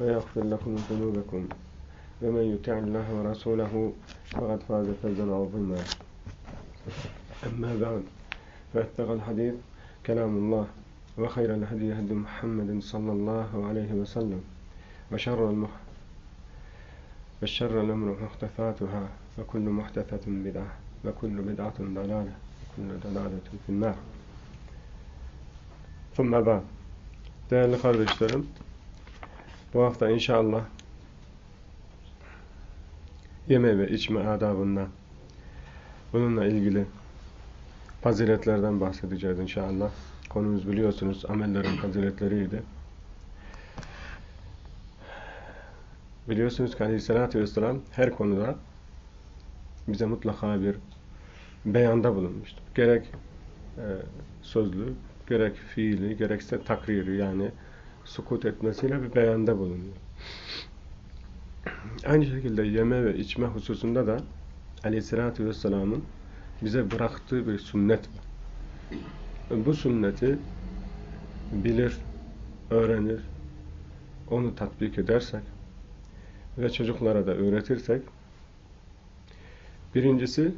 ويغفر لكم ذنوبكم ومن يطع الله ورسوله فقد فاز فوزا عظيما. أما بعد فاتقى الحديث كلام الله وخير الهدي هدي محمد صلى الله عليه وسلم وشر المح وشر الأمر محدثاتها وكل محدثة بدعة وكل بدعة ضلالة وكل ضلالة في النار. ثم بعد Değerli kardeşlerim, bu hafta inşallah yeme ve içme adabından bununla ilgili faziletlerden bahsedeceğiz inşallah. Konumuz biliyorsunuz amellerin faziletleriydi. Biliyorsunuz ki Aleyhisselatü Vesselam her konuda bize mutlaka bir beyanda bulunmuştur. Gerek e, sözlü, gerek fiili, gerekse takriri yani sukut etmesiyle bir beyanda bulunuyor. Aynı şekilde yeme ve içme hususunda da Aleyhisselatü Vesselam'ın bize bıraktığı bir sünnet var. Bu sünneti bilir, öğrenir, onu tatbik edersek ve çocuklara da öğretirsek birincisi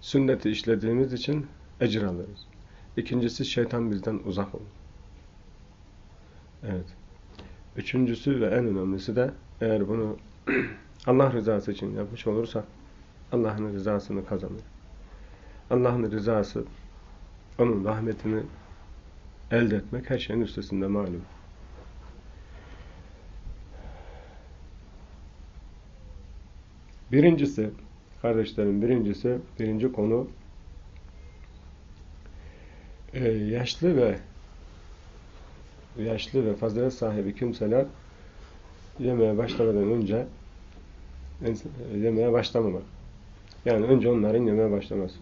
sünneti işlediğimiz için ecir alırız. İkincisi şeytan bizden uzak olur. Evet. Üçüncüsü ve en önemlisi de eğer bunu Allah rızası için yapmış olursak Allah'ın rızasını kazanır. Allah'ın rızası onun rahmetini elde etmek her şeyin üstesinde malum. Birincisi, kardeşlerim birincisi, birinci konu e, yaşlı ve yaşlı ve fazilet sahibi kimseler yemeye başlamadan önce yemeye başlamamak. Yani önce onların yemeye başlaması.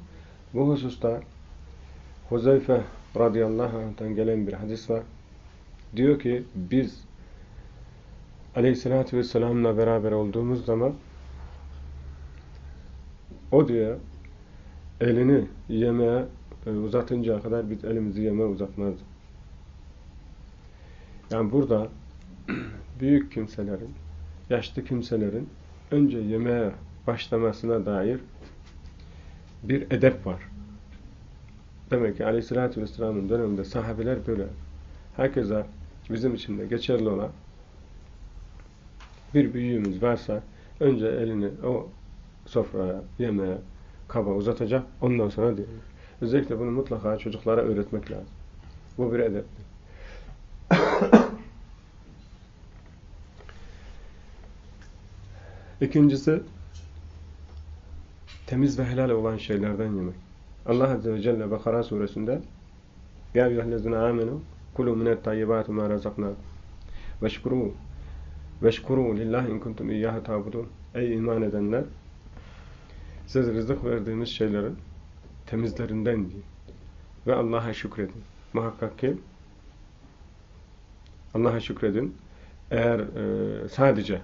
Bu hususta Huzeyfe radıyallahu anh'tan gelen bir hadis var. Diyor ki biz aleyhissalatü vesselam'la beraber olduğumuz zaman o diyor elini yemeğe uzatıncaya kadar biz elimizi yemeğe uzatmazdık. Yani burada büyük kimselerin, yaşlı kimselerin önce yemeğe başlamasına dair bir edep var. Demek ki Aleyhisselatü Vesselam'ın döneminde sahabeler böyle. Herkese bizim için de geçerli olan bir büyüğümüz varsa önce elini o sofraya, yemeğe, kaba uzatacak. Ondan sonra diyor. Özellikle bunu mutlaka çocuklara öğretmek lazım. Bu bir edeptir. İkincisi temiz ve helal olan şeylerden yemek. Allah Azze ve Celle Bakara suresinde Ya eyyühellezine amenu kulu minet tayyibatu ma razaknakum veşkuru veşkuru lillahi in kuntum iyyahu tabudun Ey iman edenler siz rızık verdiğimiz şeylerin temizlerinden yiyin ve Allah'a şükredin. Muhakkak ki Allah'a şükredin. Eğer e, sadece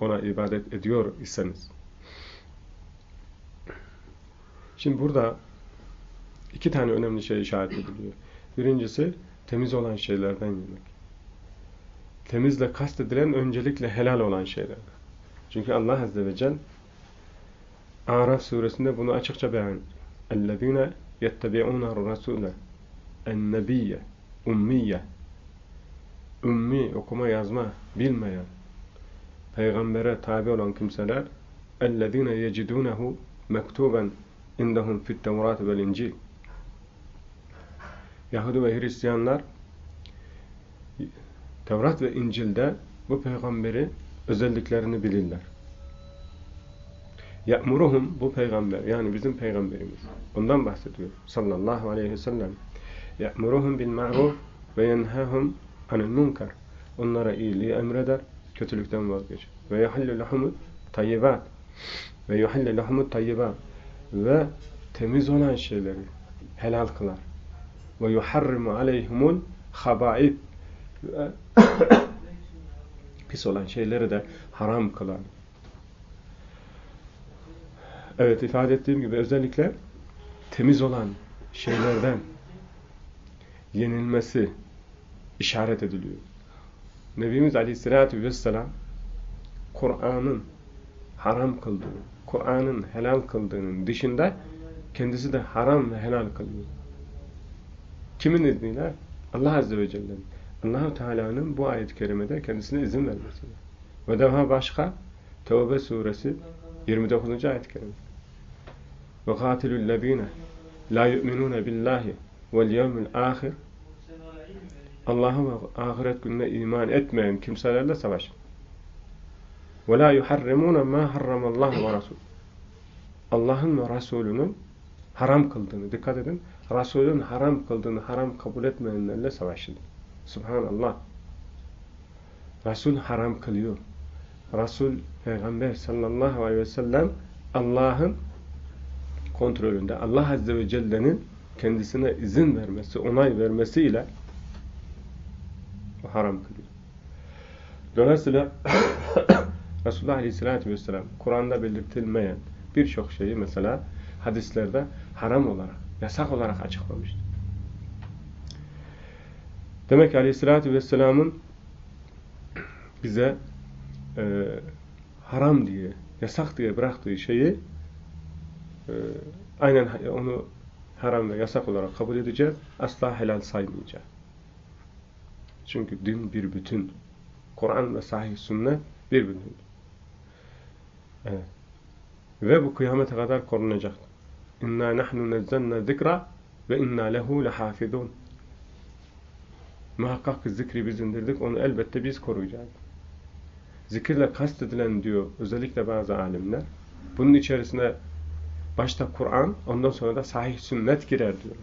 ona ibadet ediyor iseniz. Şimdi burada iki tane önemli şey işaret ediliyor. Birincisi temiz olan şeylerden yemek. Temizle kastedilen öncelikle helal olan şeyler. Çünkü Allah Azze ve Celle Araf suresinde bunu açıkça beyan ediyor. اَلَّذ۪ينَ يَتَّبِعُونَ الرَّسُولَ اَنَّبِيَّ Ummiye Ümmi okuma yazma bilmeyen peygambere tabi olan kimseler اَلَّذ۪ينَ يَجِدُونَهُ مektuben indahum fit tevrat vel incil Yahudi ve Hristiyanlar Tevrat ve İncil'de bu peygamberi özelliklerini bilirler. Ya'muruhum bu peygamber yani bizim peygamberimiz. Ondan bahsediyor sallallahu aleyhi ve sellem. Ya'muruhum bil ma'ruf ve yenhahum anil munkar. Onlara iyiliği emreder, kötülükten vazgeçer. Ve yahillu lahumut tayyibat. Ve yuhillu lahumut tayyibat. Ve temiz olan şeyleri helal kılar. Ve yuharrimu aleyhumul haba'id. Pis olan şeyleri de haram kılar. Evet ifade ettiğim gibi özellikle temiz olan şeylerden yenilmesi işaret ediliyor. Nebimiz Aleyhisselatü Vesselam Kur'an'ın haram kıldığını, Kur'an'ın helal kıldığının dışında kendisi de haram ve helal kılıyor. Kimin izniyle? Allah Azze ve Celle'nin. Allahu Teala'nın bu ayet-i kerimede kendisine izin vermesiyle. Ve daha başka Tevbe suresi 29. ayet-i kerime. Katilü'l-lezîne la yu'minûne billahi vel yevmil âhir Allah'a ve ahiret gününe iman etmeyen kimselerle. Ve la yuharrimûne mâ harramallahu ve rasûl. Allah'ın ve Resulünün haram kıldığını, dikkat edin, Resulün haram kıldığını haram kabul etmeyenlerle savaşın. Subhanallah. Resul haram kılıyor. Resul Peygamber sallallahu aleyhi ve sellem Allah'ın kontrolünde. Allah Azze ve Celle'nin kendisine izin vermesi, onay vermesiyle haram kılıyor. Dolayısıyla Resulullah Aleyhisselatü Vesselam Kur'an'da belirtilmeyen birçok şeyi mesela hadislerde haram olarak, yasak olarak açıklamıştır. Demek ki Aleyhisselatü Vesselam'ın bize e, haram diye, yasak diye bıraktığı şeyi e, aynen onu haram ve yasak olarak kabul edeceğiz. Asla helal saymayacağız. Çünkü din bir bütün. Kur'an ve sahih sünnet bir bütün. Evet. Ve bu kıyamete kadar korunacak. İnna nahnu nezzelna zikra ve inna lehu lehafizun. Muhakkak ki zikri biz indirdik, onu elbette biz koruyacağız. Zikirle kastedilen diyor özellikle bazı alimler. Bunun içerisine başta Kur'an, ondan sonra da sahih sünnet girer diyor.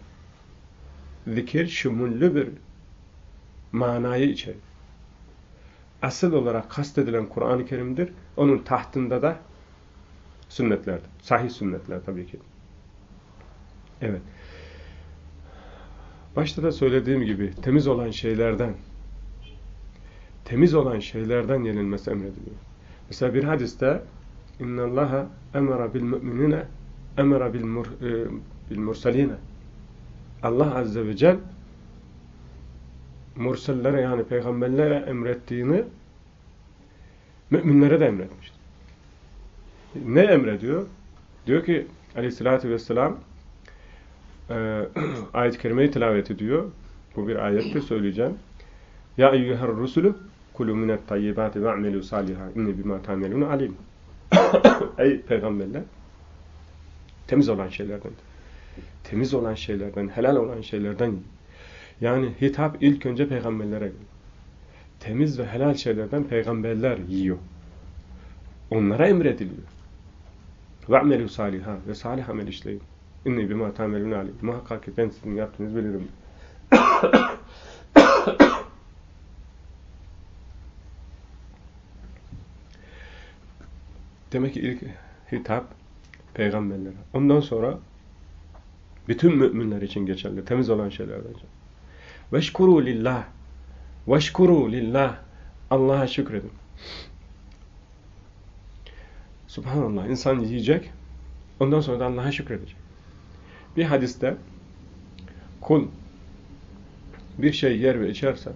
Zikir şumullü bir manayı içerir. Asıl olarak kastedilen Kur'an-ı Kerim'dir. Onun tahtında da sünnetlerdir. Sahih sünnetler tabii ki. Evet. Başta da söylediğim gibi temiz olan şeylerden temiz olan şeylerden yenilmesi emrediliyor. Mesela bir hadiste اِنَّ اللّٰهَ اَمَرَ بِالْمُؤْمِنِينَ اَمَرَ بِالْمُرْسَلِينَ Allah Azze ve Celle mursellere yani peygamberlere emrettiğini müminlere de emretmiştir. Ne emrediyor? Diyor ki aleyhissalatü vesselam e, ayet-i kerimeyi tilavet ediyor. Bu bir ayettir söyleyeceğim. Ya eyyüher rusulü kulu minet tayyibati ve'melu saliha inni bima tamelun alim. Ey peygamberler temiz olan şeylerden temiz olan şeylerden, helal olan şeylerden yani hitap ilk önce peygamberlere geliyor. Temiz ve helal şeylerden peygamberler yiyor. Onlara emrediliyor. وَعْمَلُوا saliha ve salih amel işleyin. İnni bima tamelun alim. Muhakkak ki ben sizin yaptığınızı bilirim. Demek ki ilk hitap peygamberlere. Ondan sonra bütün müminler için geçerli. Temiz olan şeylerden. Veşkuru lillah. Veşkuru lillah. Allah'a şükredin. Subhanallah. insan yiyecek. Ondan sonra da Allah'a şükredecek. Bir hadiste kul bir şey yer ve içerse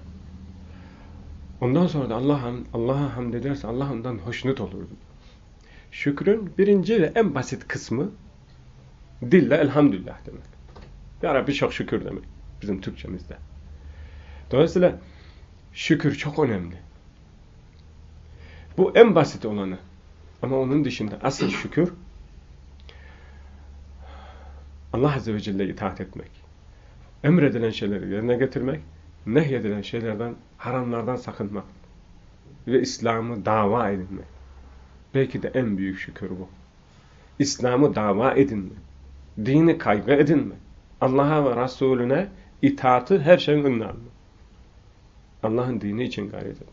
ondan sonra da Allah'a Allah hamd ederse Allah ondan hoşnut olur. Şükrün birinci ve en basit kısmı dille elhamdülillah demek. Ya Rabbi çok şükür demek bizim Türkçemizde. Dolayısıyla şükür çok önemli. Bu en basit olanı. Ama onun dışında asıl şükür Allah Azze ve Celle'ye itaat etmek. Emredilen şeyleri yerine getirmek, nehyedilen şeylerden, haramlardan sakınmak ve İslam'ı dava edinmek. Belki de en büyük şükür bu. İslam'ı dava edinmek. Dini kaygı edinmek. Allah'a ve Resulüne itaatı her şeyin önüne almak. Allah'ın dini için gayret edin.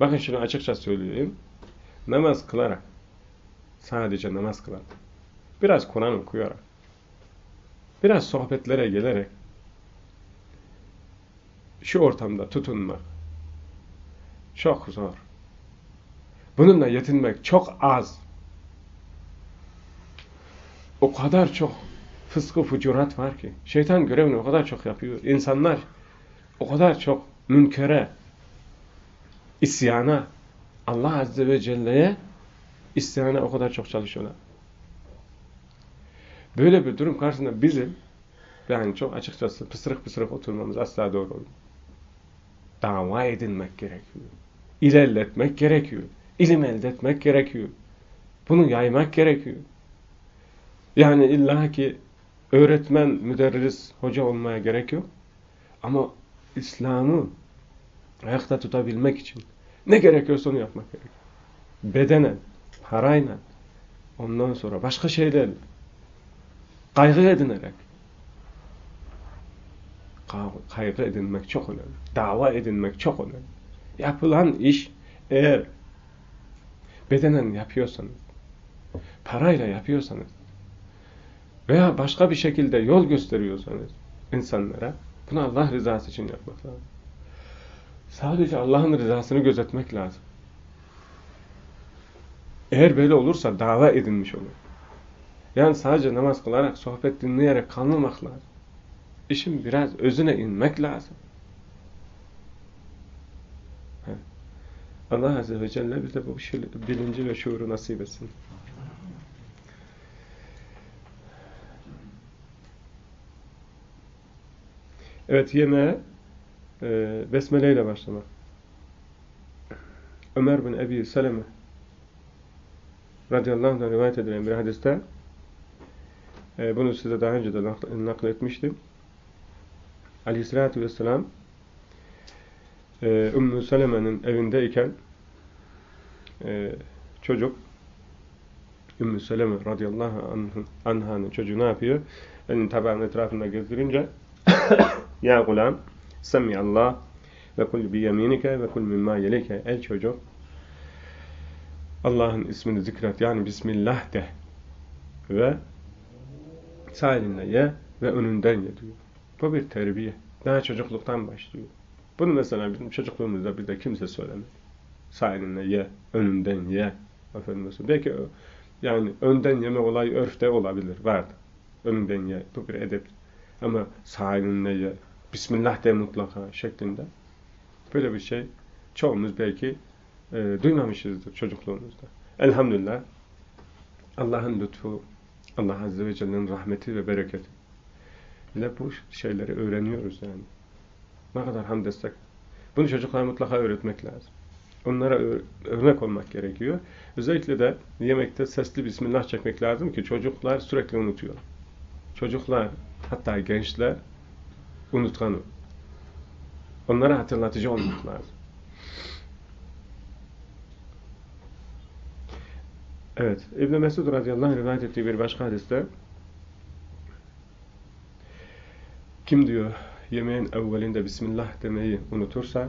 Bakın şunu açıkça söyleyeyim. Namaz kılarak, sadece namaz kılarak, biraz Kur'an okuyarak, biraz sohbetlere gelerek, şu ortamda tutunmak çok zor. Bununla yetinmek çok az. O kadar çok fıskı fucurat var ki. Şeytan görevini o kadar çok yapıyor. İnsanlar o kadar çok münkere, isyana, Allah Azze ve Celle'ye isyana o kadar çok çalışıyorlar. Böyle bir durum karşısında bizim yani çok açıkçası pısırık pısırık oturmamız asla doğru olmuyor. Dava edinmek gerekiyor. İlerletmek gerekiyor. İlim elde etmek gerekiyor. Bunu yaymak gerekiyor. Yani illa ki öğretmen, müderris, hoca olmaya gerek yok. Ama İslam'ı ayakta tutabilmek için ne gerekiyorsa onu yapmak gerekiyor. Bedenen, parayla, ondan sonra başka şeylerle, kaygı edinerek, kaygı edinmek çok önemli. Dava edinmek çok önemli. Yapılan iş eğer bedenen yapıyorsanız, parayla yapıyorsanız veya başka bir şekilde yol gösteriyorsanız insanlara bunu Allah rızası için yapmak lazım. Sadece Allah'ın rızasını gözetmek lazım. Eğer böyle olursa dava edinmiş olur. Yani sadece namaz kılarak, sohbet dinleyerek kalmamak lazım. İşin biraz özüne inmek lazım. Allah Azze ve Celle bize bu bilinci ve şuuru nasip etsin. Evet yemeğe e, Besmele ile başlamak. Ömer bin Ebi Seleme radıyallahu anh'dan rivayet edilen bir hadiste e, bunu size daha önce de nakletmiştim. Aleyhissalatü vesselam e, Ümmü Seleme'nin evindeyken e, çocuk Ümmü Seleme radıyallahu anh'ın çocuğu ne yapıyor? Elini tabağın etrafında gezdirince Ya gulam semmi Allah ve kul bi yeminike ve kul mimma yelike el çocuk Allah'ın ismini zikret yani Bismillah de ve sağ elinle ye ve önünden ye diyor. Bu bir terbiye. Daha çocukluktan başlıyor. Bunu mesela bizim çocukluğumuzda bir de kimse söylemedi. Sağ elinle ye, önünden ye. Efendim Belki yani önden yeme olayı örfte olabilir, vardı. Önünden ye. Bu bir edep. Ama sağ elinle ye, Bismillah de mutlaka şeklinde. Böyle bir şey çoğumuz belki e, duymamışızdır çocukluğumuzda. Elhamdülillah Allah'ın lütfu, Allah Azze ve Celle'nin rahmeti ve bereketi ile bu şeyleri öğreniyoruz yani. Ne kadar hamd etsek. Bunu çocuklara mutlaka öğretmek lazım. Onlara örnek olmak gerekiyor. Özellikle de yemekte sesli Bismillah çekmek lazım ki çocuklar sürekli unutuyor. Çocuklar, hatta gençler unutkan Onlara hatırlatıcı olmak lazım. Evet. İbn Mesud radıyallahu anh rivayet ettiği bir başka hadiste kim diyor yemeğin evvelinde Bismillah demeyi unutursa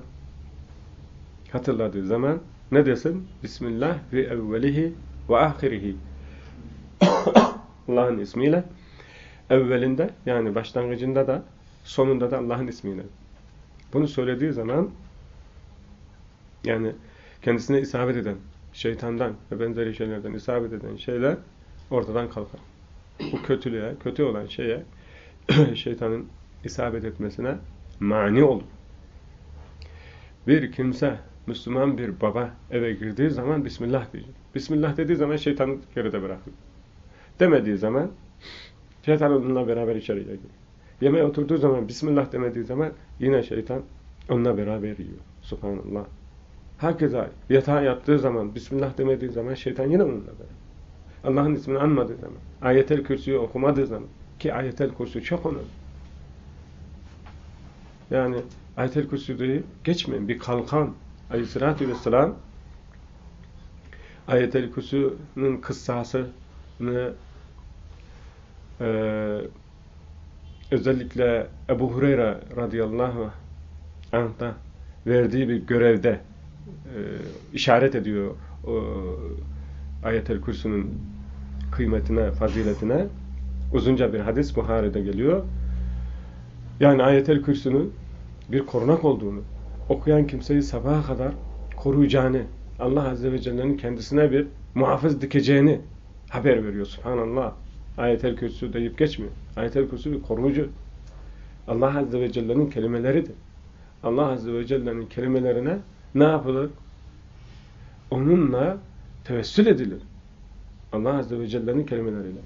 hatırladığı zaman ne desin? Bismillah ve evvelihi ve ahirihi Allah'ın ismiyle evvelinde yani başlangıcında da sonunda da Allah'ın ismiyle. Bunu söylediği zaman yani kendisine isabet eden şeytandan ve benzeri şeylerden isabet eden şeyler ortadan kalkar. Bu kötülüğe, kötü olan şeye şeytanın isabet etmesine mani olur. Bir kimse, Müslüman bir baba eve girdiği zaman Bismillah diyecek. Bismillah dediği zaman şeytanı geride bırakır. Demediği zaman şeytan onunla beraber içeri giriyor. Yemeğe oturduğu zaman Bismillah demediği zaman yine şeytan onunla beraber yiyor. Subhanallah. Hakeza yatağa yattığı zaman, Bismillah demediği zaman şeytan yine onunla beraber. Allah'ın ismini anmadığı zaman, ayetel kürsüyü okumadığı zaman ki ayetel kürsü çok önemli. Yani ayetel kürsüyü geçmeyin. Bir kalkan aleyhissalatü vesselam ayetel kürsünün kıssasını e, özellikle Ebu Hureyre radıyallahu anh'ta verdiği bir görevde e, işaret ediyor o ayetel kürsünün kıymetine, faziletine uzunca bir hadis Buhari'de geliyor. Yani ayetel kürsünün bir korunak olduğunu, okuyan kimseyi sabaha kadar koruyacağını, Allah Azze ve Celle'nin kendisine bir muhafız dikeceğini haber veriyor. Subhanallah. Ayetel kürsü deyip geçmiyor. Ayetel kürsü bir koruyucu. Allah Azze ve Celle'nin kelimeleridir. Allah Azze ve Celle'nin kelimelerine ne yapılır? Onunla tevessül edilir. Allah Azze ve Celle'nin kelimeleriyle.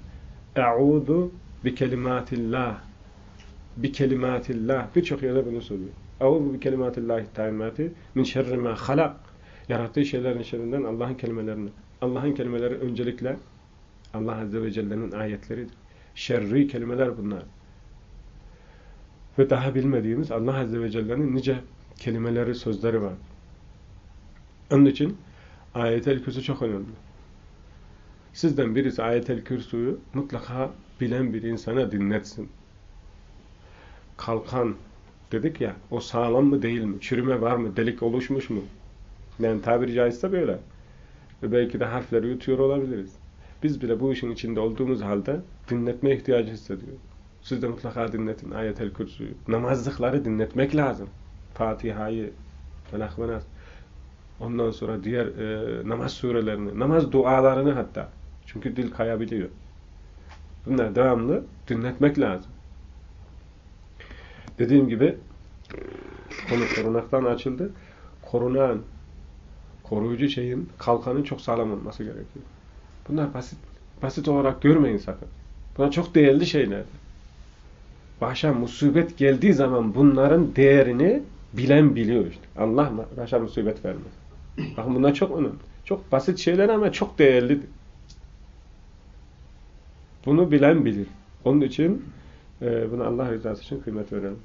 E'udu bi kelimatillah. Bi kelimatillah. Birçok yerde bunu söylüyor. E'udu bi kelimatillahi ta'immati min şerri ma halak. Yarattığı şeylerin şerrinden Allah'ın kelimelerini. Allah'ın kelimeleri öncelikle Allah Azze ve Celle'nin ayetleridir. Şerri kelimeler bunlar. Ve daha bilmediğimiz Allah Azze ve Celle'nin nice kelimeleri, sözleri var. Onun için ayetel kürsü çok önemli. Sizden birisi ayetel kürsüyü mutlaka bilen bir insana dinletsin. Kalkan dedik ya, o sağlam mı değil mi? Çürüme var mı? Delik oluşmuş mu? Yani tabiri caizse böyle. Ve belki de harfleri yutuyor olabiliriz. Biz bile bu işin içinde olduğumuz halde dinletme ihtiyacı hissediyoruz. Siz de mutlaka dinletin ayetel kürsüyü. Namazlıkları dinletmek lazım. Fatiha'yı, Felak. Ondan sonra diğer e, namaz surelerini, namaz dualarını hatta. Çünkü dil kayabiliyor. Bunlar devamlı dinletmek lazım. Dediğim gibi konu korunaktan açıldı. Korunan, koruyucu şeyin, kalkanın çok sağlam olması gerekiyor. Bunlar basit basit olarak görmeyin sakın. Bunlar çok değerli şeyler. Başa musibet geldiği zaman bunların değerini bilen biliyor işte. Allah başa musibet vermez. Bakın bunlar çok önemli. Çok basit şeyler ama çok değerlidir. Bunu bilen bilir. Onun için e, bunu Allah rızası için kıymet verelim.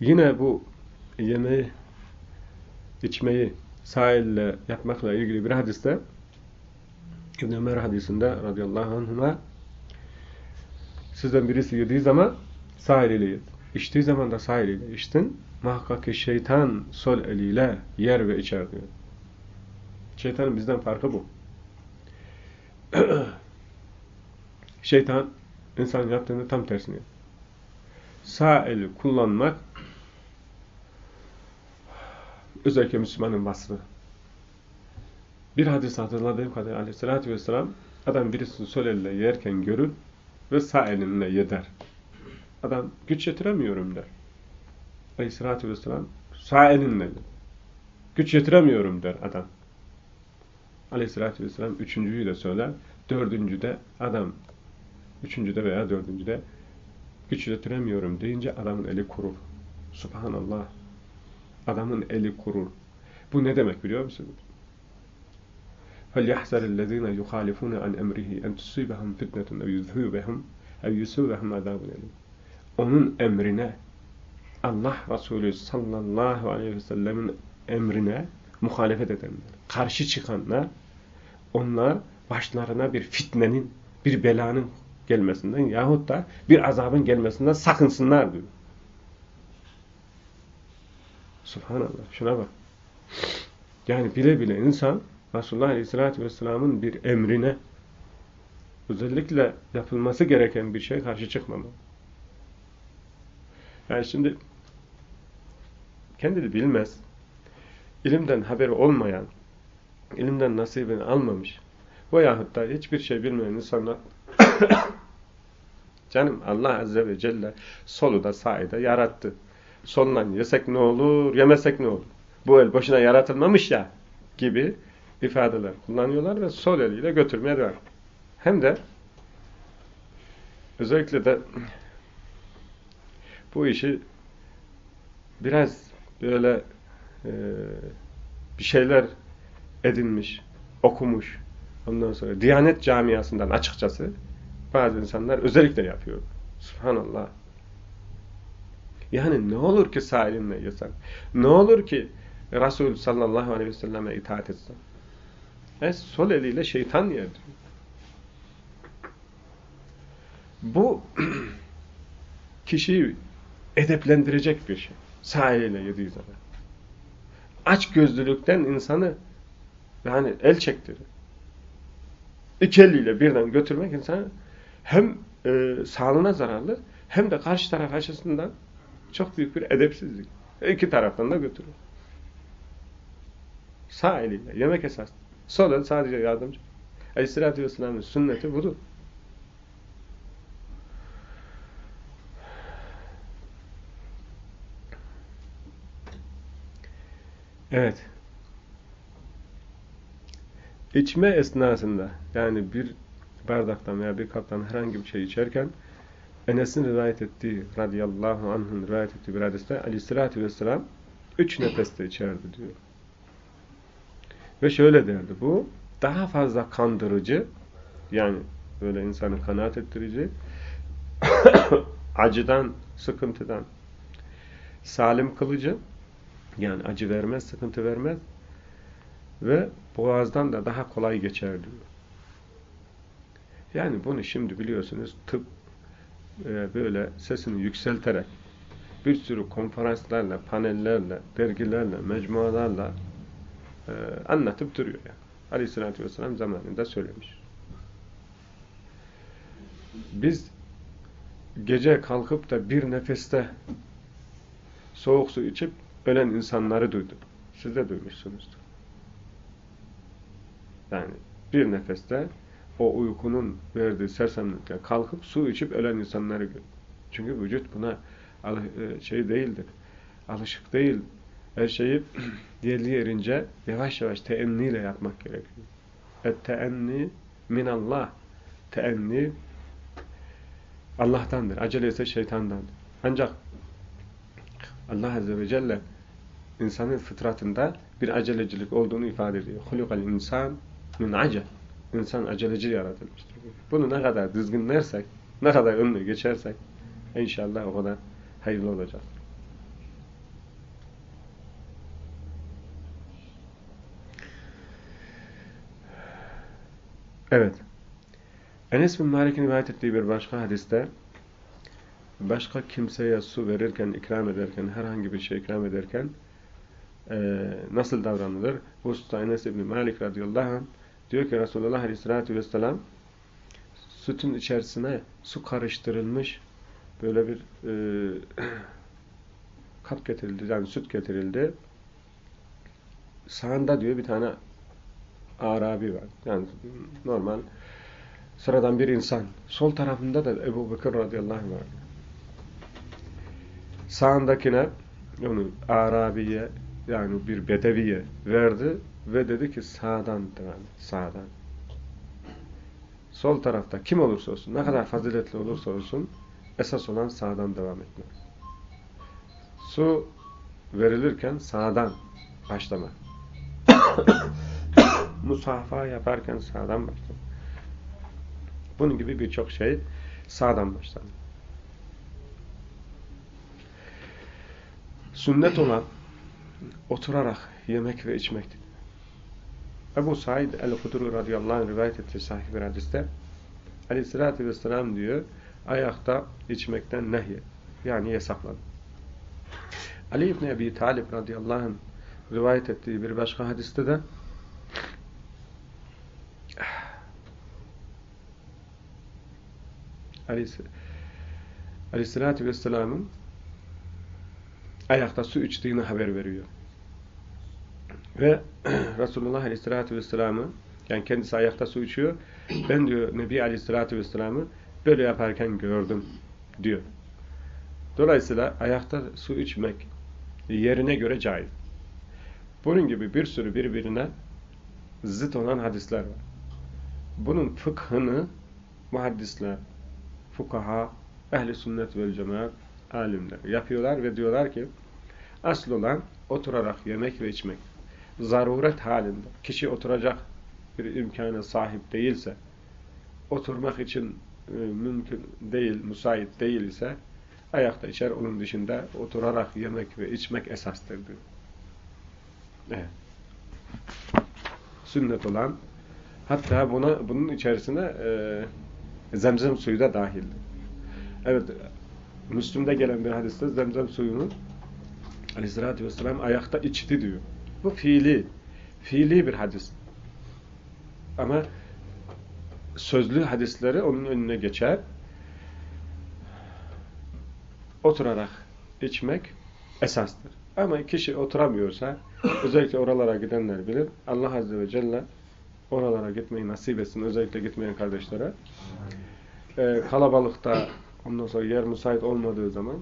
Yine bu yemeği, içmeyi sahille yapmakla ilgili bir hadiste İbn Ömer hadisinde radıyallahu anhuma sizden birisi yediği zaman sağ eliyle yedi. İçtiği zaman da sağ eliyle içtin. Muhakkak ki şeytan sol eliyle yer ve içer diyor. Şeytanın bizden farkı bu. Şeytan insan yaptığını tam tersini yapıyor. Sağ eli kullanmak özellikle Müslümanın vasfı. Bir hadis hatırladığım kadarıyla aleyhissalatü vesselam adam birisini sol elle yerken görür ve sağ elinle yeder. Adam güç yetiremiyorum der. Aleyhissalatü vesselam sağ elinle güç yetiremiyorum der adam. Aleyhissalatü vesselam üçüncüyü de söyler. Dördüncüde adam üçüncüde veya dördüncüde güç yetiremiyorum deyince adamın eli kurur. Subhanallah. Adamın eli kurur. Bu ne demek biliyor musunuz? فَلْيَحْزَرِ الَّذ۪ينَ يُخَالِفُونَ عَنْ اَمْرِهِ اَنْ تُصِيبَهُمْ فِتْنَةٌ اَوْ يُذْهُوبَهُمْ اَوْ يُسُوبَهُمْ عَذَابٌ اَلِيمٌ Onun emrine, Allah Resulü sallallahu aleyhi ve sellemin emrine muhalefet edenler, karşı çıkanlar, onlar başlarına bir fitnenin, bir belanın gelmesinden yahut da bir azabın gelmesinden sakınsınlar diyor. Subhanallah. Şuna bak. Yani bile bile insan Resulullah Aleyhisselatü Vesselam'ın bir emrine özellikle yapılması gereken bir şey karşı çıkmamalı. Yani şimdi kendini bilmez, ilimden haberi olmayan, ilimden nasibini almamış veyahut da hiçbir şey bilmeyen insanlar canım Allah Azze ve Celle solu da sağı da yarattı. Solundan yesek ne olur, yemesek ne olur? Bu el boşuna yaratılmamış ya gibi ifadeler kullanıyorlar ve sol eliyle götürmeye devam. Hem de özellikle de bu işi biraz böyle e, bir şeyler edinmiş, okumuş, ondan sonra Diyanet camiasından açıkçası bazı insanlar özellikle yapıyor. Subhanallah. Yani ne olur ki sağ elinle yesen? Ne olur ki Resul sallallahu aleyhi ve selleme itaat etsen? E, sol eliyle şeytan yer Bu kişiyi edeplendirecek bir şey. Sağ yediği zaman. Aç gözlülükten insanı yani el çektirir. İki eliyle birden götürmek insanı hem e, sağlığına zararlı hem de karşı taraf açısından çok büyük bir edepsizlik. İki taraftan da götürür. Sağ eliyle. Yemek esas. Sol el sadece yardımcı. Aleyhissalatü Vesselam'ın sünneti budur. Evet. İçme esnasında yani bir bardaktan veya bir kaptan herhangi bir şey içerken Enes'in rivayet ettiği radıyallahu anh'ın rivayet ettiği bir hadiste aleyhissalatü vesselam üç nefeste içerdi diyor. Ve şöyle derdi bu daha fazla kandırıcı yani böyle insanı kanaat ettirici acıdan, sıkıntıdan salim kılıcı yani acı vermez, sıkıntı vermez ve boğazdan da daha kolay geçer diyor. Yani bunu şimdi biliyorsunuz tıp e, böyle sesini yükselterek bir sürü konferanslarla, panellerle, dergilerle, mecmualarla e, anlatıp duruyor. Yani. Aleyhisselatü Vesselam zamanında söylemiş. Biz gece kalkıp da bir nefeste soğuk su içip ölen insanları duyduk. Siz de duymuşsunuzdur. Yani bir nefeste o uykunun verdiği sersemlikle kalkıp su içip ölen insanları gör. Çünkü vücut buna e, şey değildir. Alışık değil. Her şeyi yerli yerince yavaş yavaş teenniyle yapmak gerekiyor. Et teenni minallah. Teenni Allah'tandır. Acele ise şeytandandır. Ancak Allah Azze ve Celle insanın fıtratında bir acelecilik olduğunu ifade ediyor. Hulukal insan min acel insan aceleci yaratılmıştır. Bunu ne kadar düzgünlersek, ne kadar önüne geçersek inşallah o kadar hayırlı olacak. Evet. Enes bin Malik'in rivayet ettiği bir başka hadiste başka kimseye su verirken, ikram ederken, herhangi bir şey ikram ederken e, nasıl davranılır? Bu hususta Enes bin Malik radıyallahu anh Diyor ki Resulullah Aleyhisselatü Vesselam sütün içerisine su karıştırılmış böyle bir e, kap getirildi. Yani süt getirildi. Sağında diyor bir tane Arabi var. Yani normal sıradan bir insan. Sol tarafında da Ebu Bekir radıyallahu anh var. Sağındakine onu Arabiye yani bir bedeviye verdi ve dedi ki sağdan devam Sağdan. Sol tarafta kim olursa olsun, ne kadar faziletli olursa olsun esas olan sağdan devam etmek. Su verilirken sağdan başlamak. Musafa yaparken sağdan başlamak. Bunun gibi birçok şey sağdan başlamak. Sünnet olan oturarak yemek ve içmektir. Ebu Said el-Hudru radıyallahu anh rivayet etti sahih bir hadiste. Aleyhissalatü vesselam diyor, ayakta içmekten nehye. Yani yasakladı. Ali İbni Ebi Talib radıyallahu anh rivayet ettiği bir başka hadiste de Aleyhissalatü vesselamın ayakta su içtiğini haber veriyor. Ve Resulullah Aleyhisselatü Vesselam'ı yani kendisi ayakta su içiyor. Ben diyor Nebi Aleyhisselatü Vesselam'ı böyle yaparken gördüm diyor. Dolayısıyla ayakta su içmek yerine göre caiz. Bunun gibi bir sürü birbirine zıt olan hadisler var. Bunun fıkhını muhaddisler, fukaha, ehli sünnet vel cemaat alimler yapıyorlar ve diyorlar ki Asıl olan oturarak yemek ve içmek. Zaruret halinde. Kişi oturacak bir imkana sahip değilse, oturmak için e, mümkün değil, müsait değil ise ayakta içer. Onun dışında oturarak yemek ve içmek esastır diyor. Evet. Sünnet olan hatta buna bunun içerisine e, zemzem suyu da dahil. Evet, Müslüm'de gelen bir hadiste zemzem suyunu aleyhissalatü vesselam ayakta içti diyor. Bu fiili, fiili bir hadis. Ama sözlü hadisleri onun önüne geçer. Oturarak içmek esastır. Ama kişi oturamıyorsa, özellikle oralara gidenler bilir, Allah Azze ve Celle oralara gitmeyi nasip etsin, özellikle gitmeyen kardeşlere. Ee, kalabalıkta, ondan sonra yer müsait olmadığı zaman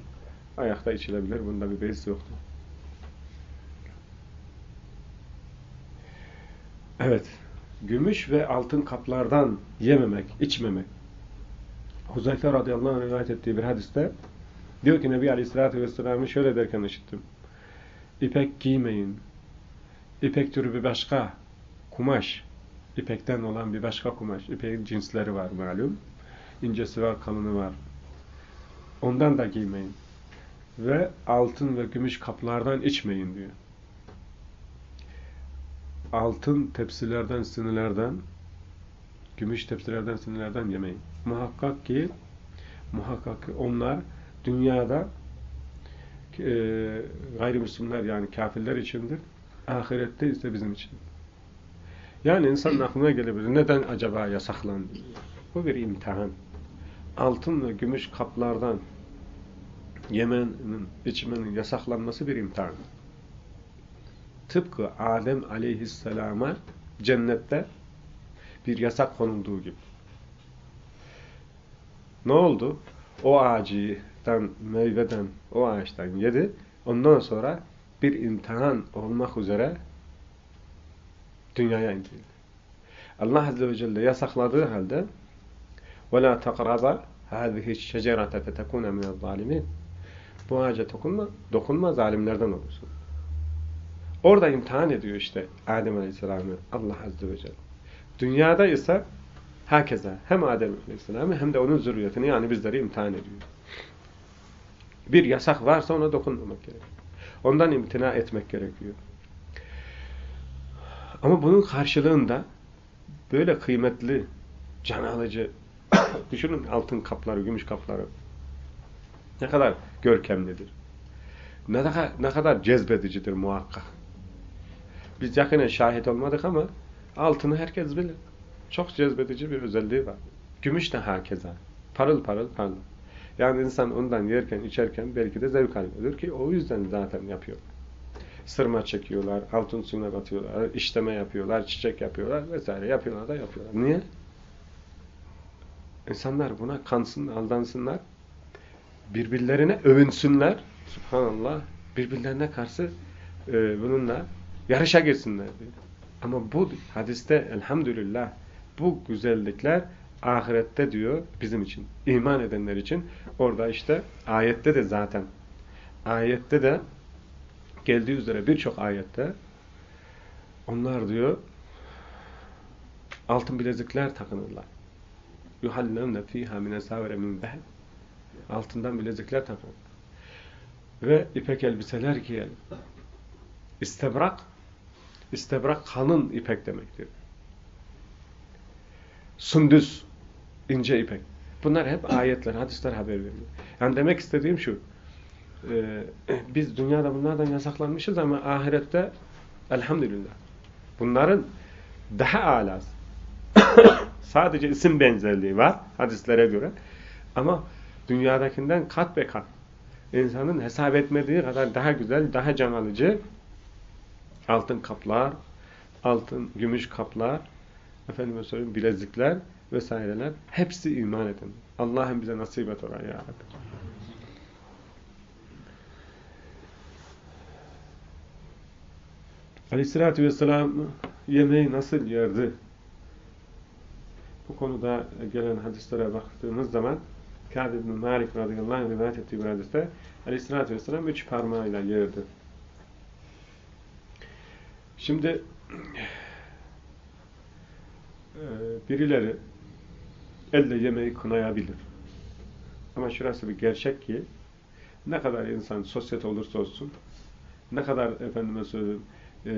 ayakta içilebilir. Bunda bir beis yoktur. Evet. Gümüş ve altın kaplardan yememek, içmemek. Huzeyfe radıyallahu anh rivayet ettiği bir hadiste diyor ki Nebi Aleyhisselatü Vesselam'ı şöyle derken işittim. İpek giymeyin. İpek türü bir başka kumaş. İpekten olan bir başka kumaş. İpeğin cinsleri var malum. İncesi var, kalını var. Ondan da giymeyin. Ve altın ve gümüş kaplardan içmeyin diyor altın tepsilerden, sinilerden, gümüş tepsilerden, sinilerden yemeyin. Muhakkak ki muhakkak ki onlar dünyada e, gayrimüslimler yani kafirler içindir. Ahirette ise bizim için. Yani insanın aklına gelebilir. Neden acaba yasaklandı? Bu bir imtihan. Altın ve gümüş kaplardan yemenin, içmenin yasaklanması bir imtihan. Tıpkı Adem aleyhisselama cennette bir yasak konulduğu gibi. Ne oldu? O ağacından, meyveden, o ağaçtan yedi. Ondan sonra bir imtihan olmak üzere dünyaya indirildi. Allah Azze ve Celle yasakladığı halde وَلَا تَقْرَبَ هَذِهِ الشَّجَرَةَ فَتَكُونَ مِنَ الظَّالِمِينَ Bu ağaca dokunma, dokunma zalimlerden olursun. Orada imtihan ediyor işte Adem Aleyhisselam'ı Allah Azze ve Celle. Dünyada ise herkese hem Adem Aleyhisselam'ı hem de onun zürriyetini yani bizleri imtihan ediyor. Bir yasak varsa ona dokunmamak gerekiyor. Ondan imtina etmek gerekiyor. Ama bunun karşılığında böyle kıymetli, can alıcı, düşünün altın kapları, gümüş kapları ne kadar görkemlidir. Ne kadar, ne kadar cezbedicidir muhakkak. Biz yakinen şahit olmadık ama altını herkes bilir. Çok cezbedici bir özelliği var. Gümüş de herkese. Parıl parıl parıl. Yani insan ondan yerken, içerken belki de zevk alıyordur ki o yüzden zaten yapıyor. Sırma çekiyorlar, altın suyuna batıyorlar, işleme yapıyorlar, çiçek yapıyorlar vesaire yapıyorlar da yapıyorlar. Niye? İnsanlar buna kansın, aldansınlar. Birbirlerine övünsünler. Subhanallah. Birbirlerine karşı e, bununla yarışa girsinler diyor. Ama bu hadiste elhamdülillah bu güzellikler ahirette diyor bizim için, iman edenler için. Orada işte ayette de zaten ayette de geldiği üzere birçok ayette onlar diyor altın bilezikler takınırlar. yuhallevne fiha min esavere min zeheb altından bilezikler takınırlar. Ve ipek elbiseler giyer. İstebrak İstebrak kanın ipek demektir. Sündüz, ince ipek. Bunlar hep ayetler, hadisler haber veriyor. Yani demek istediğim şu, e, biz dünyada bunlardan yasaklanmışız ama ahirette elhamdülillah bunların daha alası. Sadece isim benzerliği var hadislere göre. Ama dünyadakinden kat be kat. İnsanın hesap etmediği kadar daha güzel, daha can alıcı altın kaplar, altın, gümüş kaplar, efendime söyleyeyim bilezikler vesaireler hepsi iman edin. Allah'ım bize nasip et oraya ya Rabbi. Aleyhissalatü vesselam yemeği nasıl yerdi? Bu konuda gelen hadislere baktığımız zaman Kâb ibn Malik radıyallahu anh rivayet ettiği bir hadiste Aleyhissalatü vesselam üç parmağıyla yerdi. Şimdi e, birileri elle yemeği kınayabilir. Ama şurası bir gerçek ki ne kadar insan sosyete olursa olsun ne kadar efendime söyleyeyim e,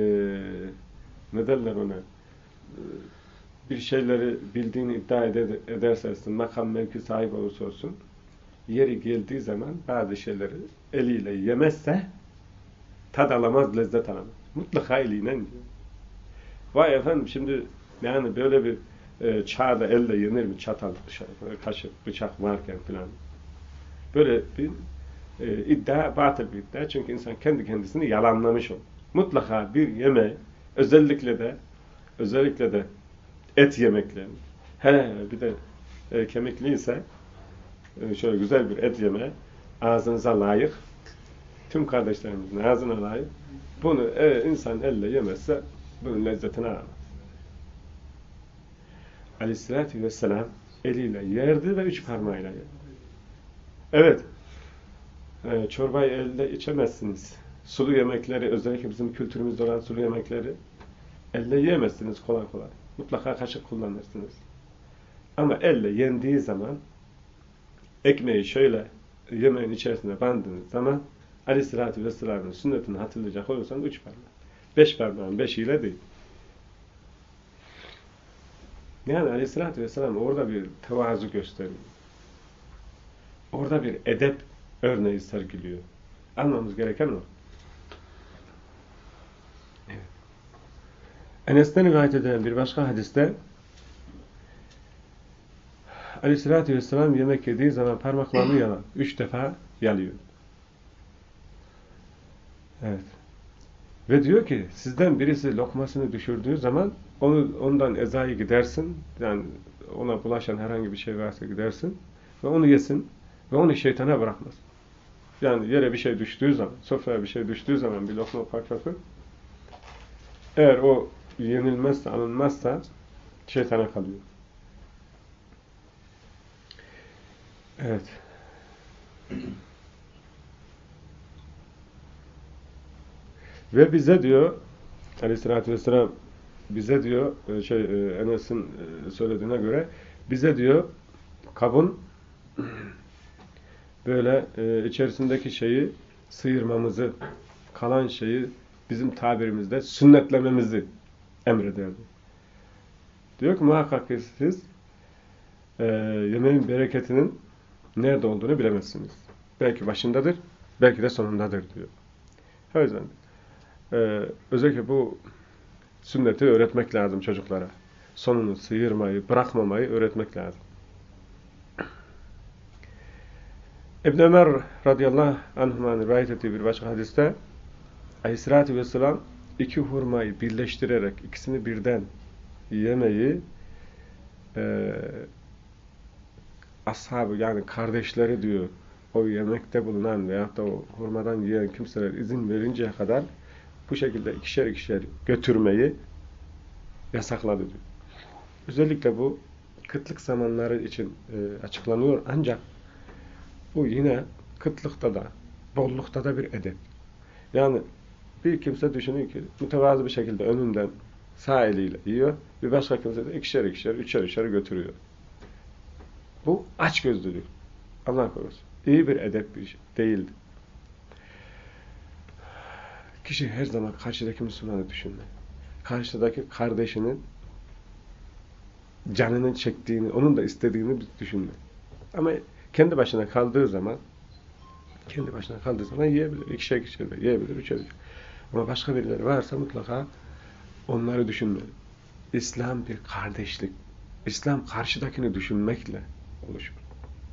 ne derler ona e, bir şeyleri bildiğini iddia ederse makam mevki sahip olursa olsun yeri geldiği zaman bazı şeyleri eliyle yemezse tad alamaz, lezzet alamaz. Mutlaka eliyle diyor. Vay efendim şimdi yani böyle bir e, çağda elle yenir mi? Çatal, kaşık, bıçak varken filan. Böyle bir e, iddia, batıl bir iddia. Çünkü insan kendi kendisini yalanlamış olur. Mutlaka bir yeme, özellikle de özellikle de et yemeklerini. He bir de e, kemikliyse e, şöyle güzel bir et yeme ağzınıza layık tüm kardeşlerimizin ağzına layık bunu e, insan elle yemezse bunun lezzetini alamaz. Aleyhissalatü vesselam eliyle yerdi ve üç parmağıyla yerdi. Evet, e, çorbayı elde içemezsiniz. Sulu yemekleri, özellikle bizim kültürümüzde olan sulu yemekleri elle yiyemezsiniz kolay kolay. Mutlaka kaşık kullanırsınız. Ama elle yendiği zaman ekmeği şöyle yemeğin içerisine bandığınız zaman Aleyhisselatü Vesselam'ın sünnetini hatırlayacak olursanız üç parmak. Beş parmağın beşiyle değil. Yani Aleyhisselatü Vesselam orada bir tevazu gösteriyor. Orada bir edep örneği sergiliyor. Anlamamız gereken o. Evet. Enes'ten rivayet edilen bir başka hadiste Aleyhisselatü Vesselam yemek yediği zaman parmaklarını yalar. Üç defa yalıyor. Evet. Ve diyor ki sizden birisi lokmasını düşürdüğü zaman onu ondan ezayı gidersin. Yani ona bulaşan herhangi bir şey varsa gidersin ve onu yesin ve onu şeytana bırakmaz. Yani yere bir şey düştüğü zaman, sofraya bir şey düştüğü zaman bir lokma parçası eğer o yenilmezse, alınmazsa şeytana kalıyor. Evet. Ve bize diyor Aleyhisselatü Vesselam bize diyor e, şey e, Enes'in e, söylediğine göre bize diyor kabın böyle içerisindeki şeyi sıyırmamızı kalan şeyi bizim tabirimizde sünnetlememizi emrederdi. Diyor ki muhakkak ki siz e, yemeğin bereketinin nerede olduğunu bilemezsiniz. Belki başındadır, belki de sonundadır diyor. O yüzden e, özellikle bu sünneti öğretmek lazım çocuklara. Sonunu sıyırmayı, bırakmamayı öğretmek lazım. İbn Ömer radıyallahu anh'ın rivayet ettiği bir başka hadiste Aleyhisselatü Vesselam iki hurmayı birleştirerek ikisini birden yemeyi e, ashabı yani kardeşleri diyor o yemekte bulunan veyahut da o hurmadan yiyen kimseler izin verinceye kadar bu şekilde ikişer ikişer götürmeyi yasakladı diyor. Özellikle bu kıtlık zamanları için e, açıklanıyor ancak bu yine kıtlıkta da bollukta da bir edep. Yani bir kimse düşünüyor ki mütevazı bir şekilde önünden sağ eliyle yiyor. Bir başka kimse de ikişer ikişer, üçer üçer götürüyor. Bu aç gözlülük. Allah korusun. İyi bir edep bir şey değildi. Kişi her zaman karşıdaki Müslümanı düşünme. Karşıdaki kardeşinin canının çektiğini, onun da istediğini düşünme. Ama kendi başına kaldığı zaman kendi başına kaldığı zaman yiyebilir. İkişer ikişer yiyebilir, üçer. Ama başka birileri varsa mutlaka onları düşünmeli. İslam bir kardeşlik. İslam karşıdakini düşünmekle oluşur.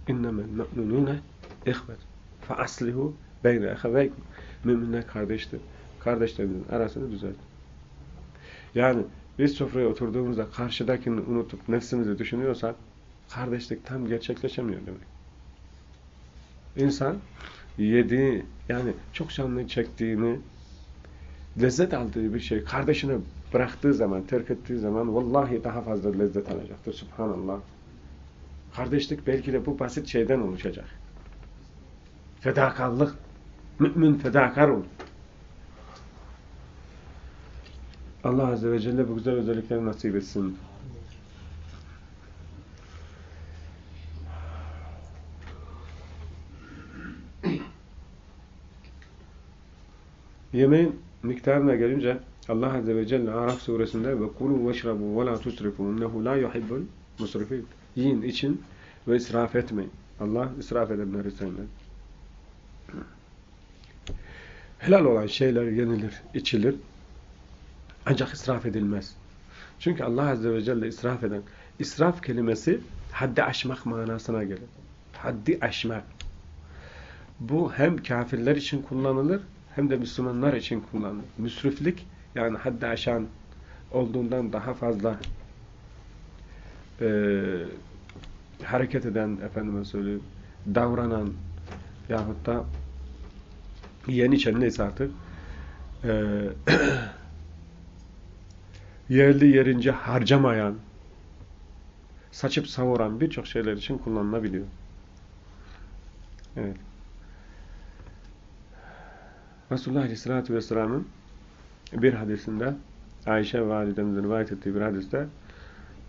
Mu'minune ihvet. Fe aslihu beyne eheveykum. Müminler kardeştir. Kardeşlerimizin arasını düzelt. Yani biz sofraya oturduğumuzda karşıdakini unutup nefsimizi düşünüyorsak kardeşlik tam gerçekleşemiyor demek. İnsan yediği yani çok canlı çektiğini lezzet aldığı bir şey kardeşine bıraktığı zaman, terk ettiği zaman vallahi daha fazla lezzet alacaktır. Subhanallah. Kardeşlik belki de bu basit şeyden oluşacak. Fedakarlık. Mümin fedakar olur. Allah Azze ve Celle bu güzel özellikleri nasip etsin. Yemeğin miktarına gelince Allah Azze ve Celle Araf suresinde ve kulu veşrabu ve la tusrifu innehu la yuhibbul musrifin. Yiyin, için ve israf etmeyin. Allah israf edenleri sevmez. Helal olan şeyler yenilir, içilir. Ancak israf edilmez. Çünkü Allah Azze ve Celle israf eden, israf kelimesi haddi aşmak manasına gelir. Haddi aşmak. Bu hem kafirler için kullanılır, hem de Müslümanlar için kullanılır. Müsriflik, yani haddi aşan olduğundan daha fazla e, hareket eden, efendime söyleyeyim, davranan yahut da içen neyse artık e, yerli yerince harcamayan, saçıp savuran birçok şeyler için kullanılabiliyor. Evet. Resulullah Aleyhisselatü Vesselam'ın bir hadisinde Ayşe validemizin rivayet ettiği bir hadiste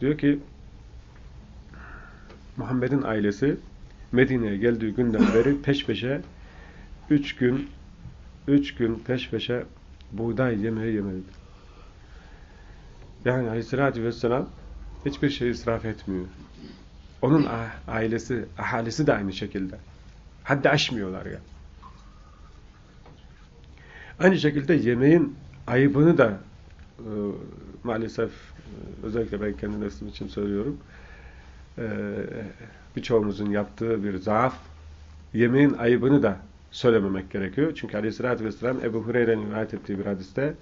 diyor ki Muhammed'in ailesi Medine'ye geldiği günden beri peş peşe üç gün üç gün peş peşe buğday yemeği yemedi. Yani Aleyhisselatü Vesselam hiçbir şey israf etmiyor. Onun ailesi, ahalisi de aynı şekilde. Haddi aşmıyorlar ya. Aynı şekilde yemeğin ayıbını da e, maalesef e, özellikle ben kendi neslim için söylüyorum. E, birçoğumuzun yaptığı bir zaaf yemeğin ayıbını da söylememek gerekiyor. Çünkü aleyhissalatü vesselam Ebu Hureyre'nin rivayet ettiği bir hadiste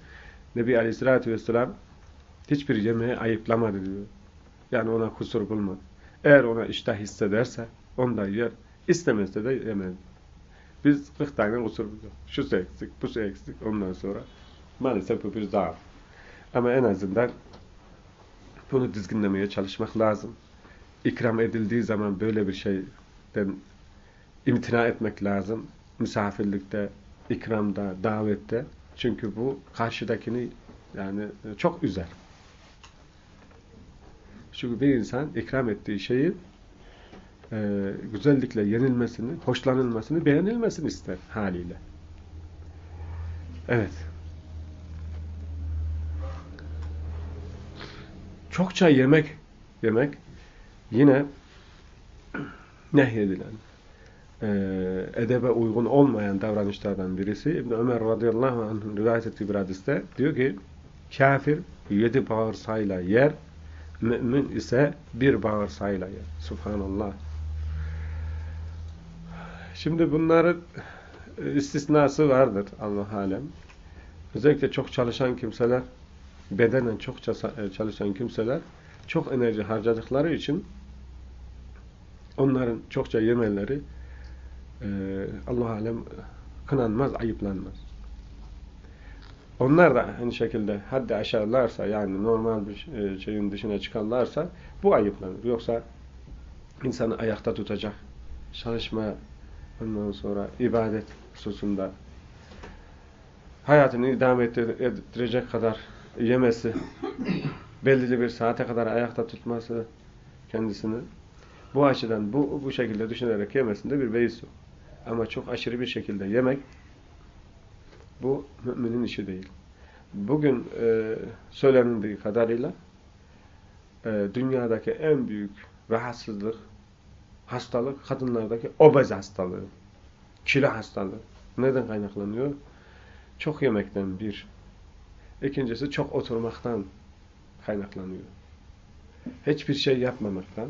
Nebi aleyhissalatü vesselam hiçbir yemeği ayıplamadı diyor. Yani ona kusur bulmadı. Eğer ona iştah hissederse ondan yer, istemezse de yemez. Biz 40 tane kusur buluyoruz. Şu eksik, bu eksik ondan sonra maalesef bu bir zaaf. Ama en azından bunu dizginlemeye çalışmak lazım. İkram edildiği zaman böyle bir şeyden imtina etmek lazım. Misafirlikte, ikramda, davette. Çünkü bu karşıdakini yani çok üzer. Çünkü bir insan ikram ettiği şeyi e, güzellikle yenilmesini, hoşlanılmasını, beğenilmesini ister haliyle. Evet. Çokça yemek yemek yine nehyedilen, e, edebe uygun olmayan davranışlardan birisi. İbn Ömer radıyallahu anh'ın rivayet ettiği bir hadiste diyor ki kafir yedi bağırsayla yer, mümin ise bir bağırsayla yer. Subhanallah. Şimdi bunların e, istisnası vardır Allah alem. Özellikle çok çalışan kimseler, bedenen çok e, çalışan kimseler çok enerji harcadıkları için onların çokça yemeleri e, Allah alem kınanmaz, ayıplanmaz. Onlar da aynı şekilde haddi aşarlarsa yani normal bir şeyin dışına çıkarlarsa bu ayıplanır. Yoksa insanı ayakta tutacak, çalışma Ondan sonra ibadet hususunda hayatını idame ettirecek kadar yemesi, belirli bir saate kadar ayakta tutması kendisini bu açıdan bu, bu şekilde düşünerek yemesinde bir beis yok. Ama çok aşırı bir şekilde yemek bu müminin işi değil. Bugün e, söylenildiği kadarıyla e, dünyadaki en büyük rahatsızlık hastalık kadınlardaki obez hastalığı, kilo hastalığı. Neden kaynaklanıyor? Çok yemekten bir. İkincisi çok oturmaktan kaynaklanıyor. Hiçbir şey yapmamaktan.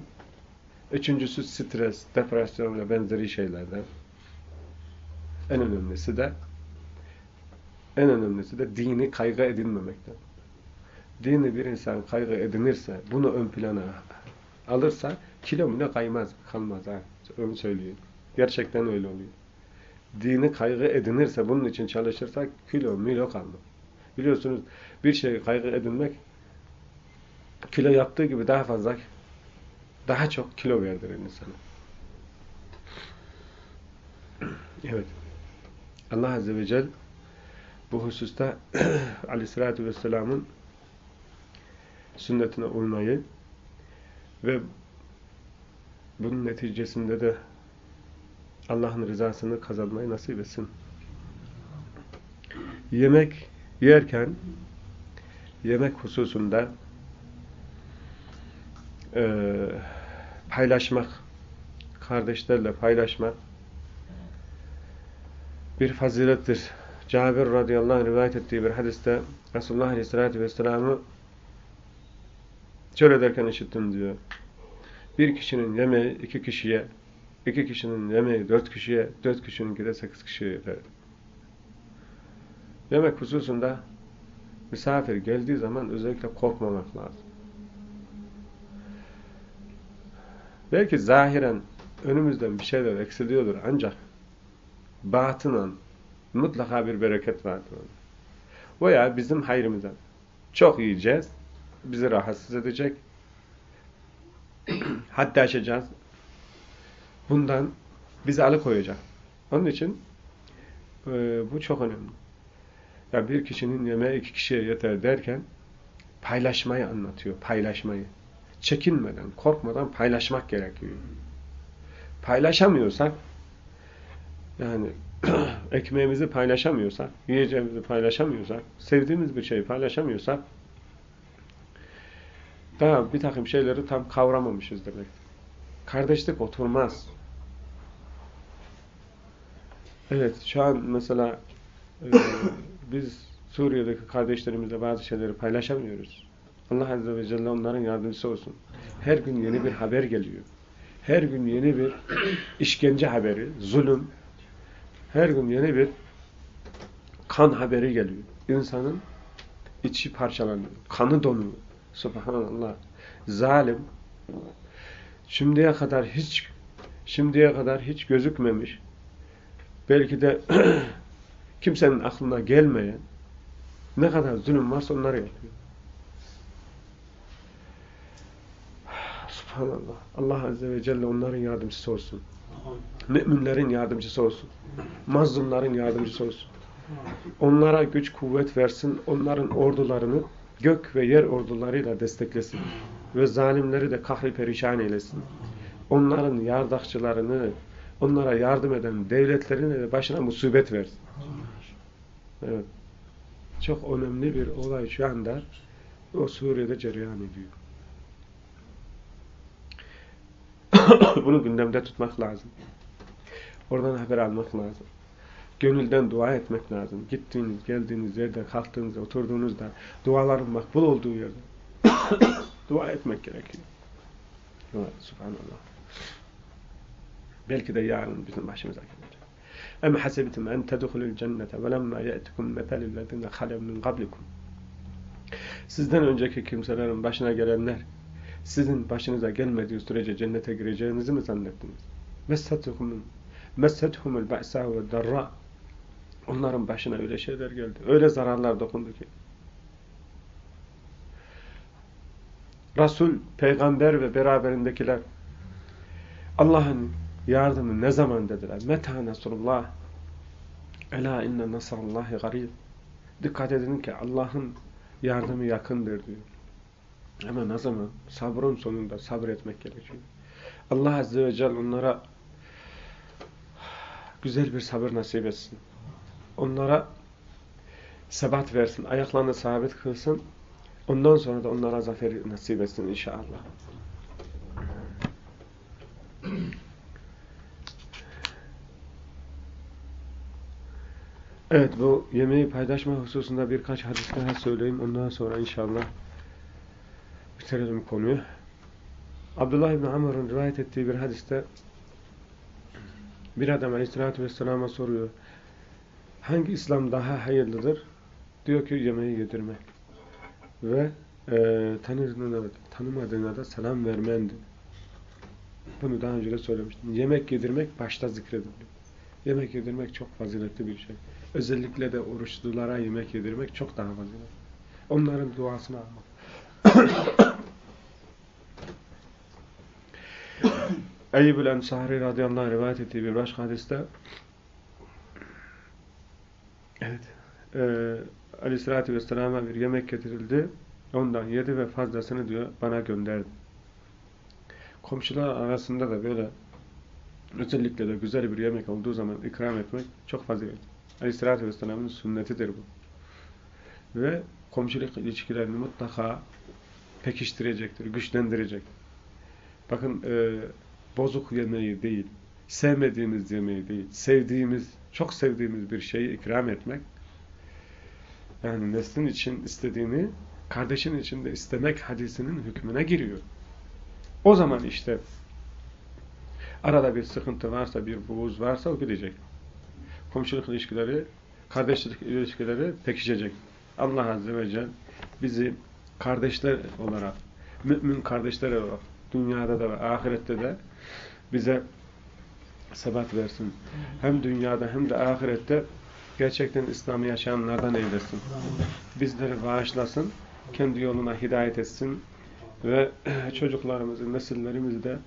Üçüncüsü stres, depresyon ve benzeri şeylerden. En önemlisi de en önemlisi de dini kaygı edinmemekten. Dini bir insan kaygı edinirse, bunu ön plana alırsa kilo bile kaymaz, kalmaz ha. Onu söylüyor. Gerçekten öyle oluyor. Dini kaygı edinirse, bunun için çalışırsa kilo milo kalmaz. Biliyorsunuz bir şey kaygı edinmek kilo yaptığı gibi daha fazla daha çok kilo verdirir insana. Evet. Allah Azze ve Celle bu hususta Aleyhisselatü Vesselam'ın sünnetine uymayı ve bunun neticesinde de Allah'ın rızasını kazanmayı nasip etsin. Yemek yerken yemek hususunda e, paylaşmak kardeşlerle paylaşmak bir fazilettir. Cabir radıyallahu anh rivayet ettiği bir hadiste Resulullah aleyhissalatü vesselam'ı şöyle derken işittim diyor. Bir kişinin yemeği iki kişiye, iki kişinin yemeği dört kişiye, dört kişinin de sekiz kişiye yeter. Yemek hususunda misafir geldiği zaman özellikle korkmamak lazım. Belki zahiren önümüzden bir şeyler eksiliyordur ancak batınan mutlaka bir bereket vardır. Veya bizim hayrımıza çok yiyeceğiz, bizi rahatsız edecek, hatta aşacağız. Bundan bizi alıkoyacak. Onun için e, bu çok önemli. Ya bir kişinin yemeği iki kişiye yeter derken paylaşmayı anlatıyor, paylaşmayı. Çekinmeden, korkmadan paylaşmak gerekiyor. Paylaşamıyorsak yani ekmeğimizi paylaşamıyorsak, yiyeceğimizi paylaşamıyorsak, sevdiğimiz bir şeyi paylaşamıyorsak daha bir takım şeyleri tam kavramamışız demek. Kardeşlik oturmaz. Evet, şu an mesela e, biz Suriye'deki kardeşlerimizle bazı şeyleri paylaşamıyoruz. Allah Azze ve Celle onların yardımcısı olsun. Her gün yeni bir haber geliyor. Her gün yeni bir işkence haberi, zulüm. Her gün yeni bir kan haberi geliyor. İnsanın içi parçalanıyor. Kanı donuyor. Subhanallah. Zalim. Şimdiye kadar hiç şimdiye kadar hiç gözükmemiş. Belki de kimsenin aklına gelmeyen ne kadar zulüm varsa onları yapıyor. Subhanallah. Allah Azze ve Celle onların yardımcısı olsun. Müminlerin yardımcısı olsun. Mazlumların yardımcısı olsun. Onlara güç kuvvet versin. Onların ordularını gök ve yer ordularıyla desteklesin. Ve zalimleri de kahri perişan eylesin. Onların yardakçılarını, onlara yardım eden devletlerine de başına musibet versin. Evet. Çok önemli bir olay şu anda o Suriye'de cereyan ediyor. Bunu gündemde tutmak lazım. Oradan haber almak lazım. Gönülden dua etmek lazım. Gittiğiniz, geldiğiniz yerde, kalktığınızda, oturduğunuzda, duaların makbul olduğu yerde dua etmek gerekiyor. Evet, subhanallah. Belki de yarın bizim başımıza gelecek. Em hasibtum en tedhulul cennete ve lemma ye'tikum meselüllezine halev min qablikum. Sizden önceki kimselerin başına gelenler sizin başınıza gelmediği sürece cennete gireceğinizi mi zannettiniz? Messethumul ba'sa ve darra. Onların başına öyle şeyler geldi. Öyle zararlar dokundu ki. Resul, peygamber ve beraberindekiler Allah'ın yardımı ne zaman dediler? Meta nasrullah Ela inne nasrallahi garib Dikkat edin ki Allah'ın yardımı yakındır diyor. Ama ne zaman? Sabrın sonunda sabretmek gerekiyor. Allah Azze ve Celle onlara güzel bir sabır nasip etsin. Onlara sebat versin, ayaklarını sabit kılsın. Ondan sonra da onlara zafer nasip etsin inşallah. Evet bu yemeği paylaşma hususunda birkaç hadis daha söyleyeyim. Ondan sonra inşallah bitirelim konuyu. Abdullah İbni Amr'ın rivayet ettiği bir hadiste bir adam aleyhissalatü vesselama soruyor. Hangi İslam daha hayırlıdır? Diyor ki yemeği yedirmek. Ve e, tanıdığına, tanımadığına da selam vermendi. Bunu daha önce de söylemiştim. Yemek yedirmek başta zikrediliyor. Yemek yedirmek çok faziletli bir şey. Özellikle de oruçlulara yemek yedirmek çok daha faziletli. Onların duasını almak. Eyyubül Ensari radıyallahu anh rivayet ettiği bir başka hadiste evet e, aleyhissalatü vesselama bir yemek getirildi Ondan yedi ve fazlasını diyor bana gönderdi. Komşular arasında da böyle özellikle de güzel bir yemek olduğu zaman ikram etmek çok fazilet. Aleyhisselatü Vesselam'ın sünnetidir bu. Ve komşuluk ilişkilerini mutlaka pekiştirecektir, güçlendirecek. Bakın e, bozuk yemeği değil, sevmediğimiz yemeği değil, sevdiğimiz, çok sevdiğimiz bir şeyi ikram etmek, yani neslin için istediğini kardeşin için de istemek hadisinin hükmüne giriyor. O zaman işte arada bir sıkıntı varsa, bir buğuz varsa o gidecek. Komşuluk ilişkileri, kardeşlik ilişkileri pekişecek. Allah Azze ve Celle bizi kardeşler olarak, mümin kardeşler olarak dünyada da ve ahirette de bize sebat versin. Hem dünyada hem de ahirette gerçekten İslam'ı yaşayanlardan eylesin. Bizleri bağışlasın, kendi yoluna hidayet etsin ve çocuklarımızı, nesillerimizi de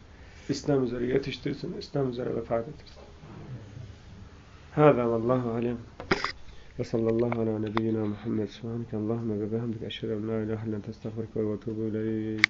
İslam üzere yetiştirsin, İslam üzere vefat ettirsin. Hâzâ vallâhu alem. Ve sallallahu ala nebiyyina Muhammed. Subhaneke Allahümme ve behemdik. Eşhedü en la ilahe illen testağfirke ve etûbü ileyk.